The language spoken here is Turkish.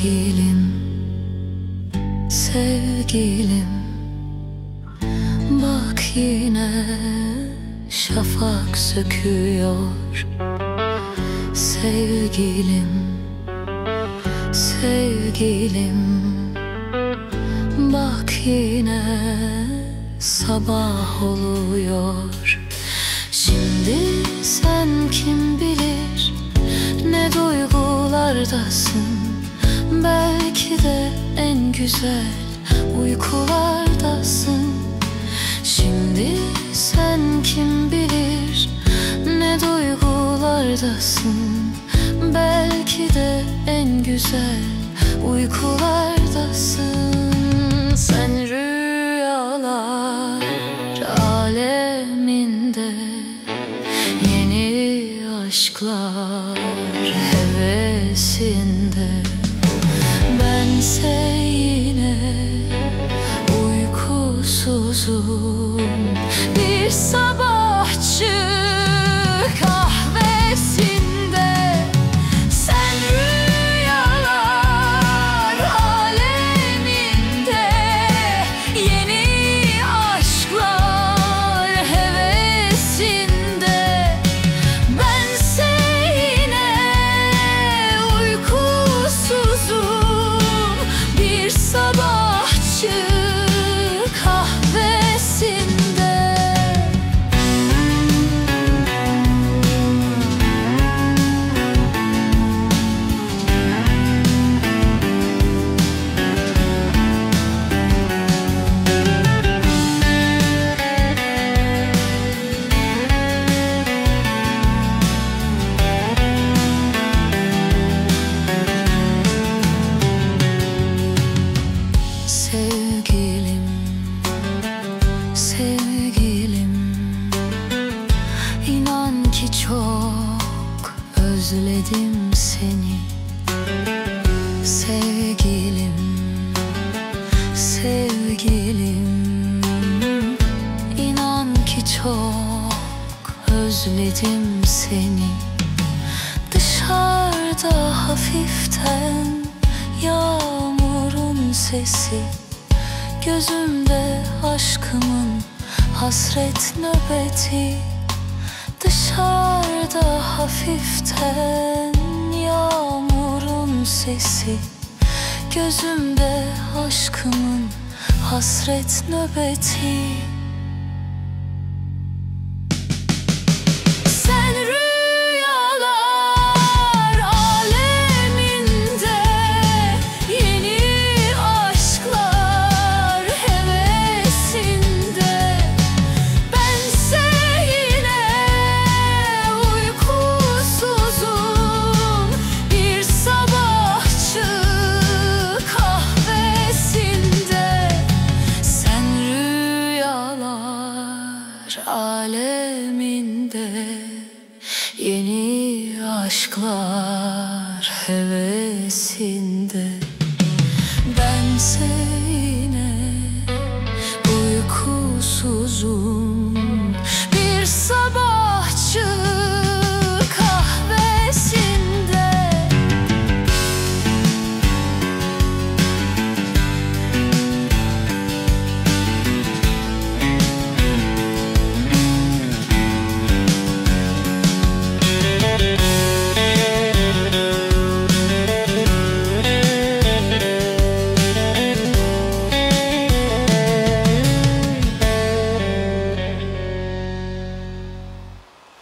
Sevgilim, sevgilim. Bak yine şafak söküyor. Sevgilim, sevgilim. Bak yine sabah oluyor. Şimdi sen kim bilir ne duygulardasın? Belki de en güzel uykulardasın. Şimdi sen kim bilir ne duygulardasın? Belki de en güzel uykulardasın. Sen rüyalar aleminde Yeni aşklar hevesinde Bense yine uykusuzum. Bir sabahçı seni Sevgilim, sevgilim. İnan ki çok özledim seni. Dışarıda hafiften yağmurun sesi. Gözümde aşkımın hasret nöbeti. Dışarıda hafiften sesi Gözümde aşkımın hasret nöbeti Yeni aşklar hevesinde. Bense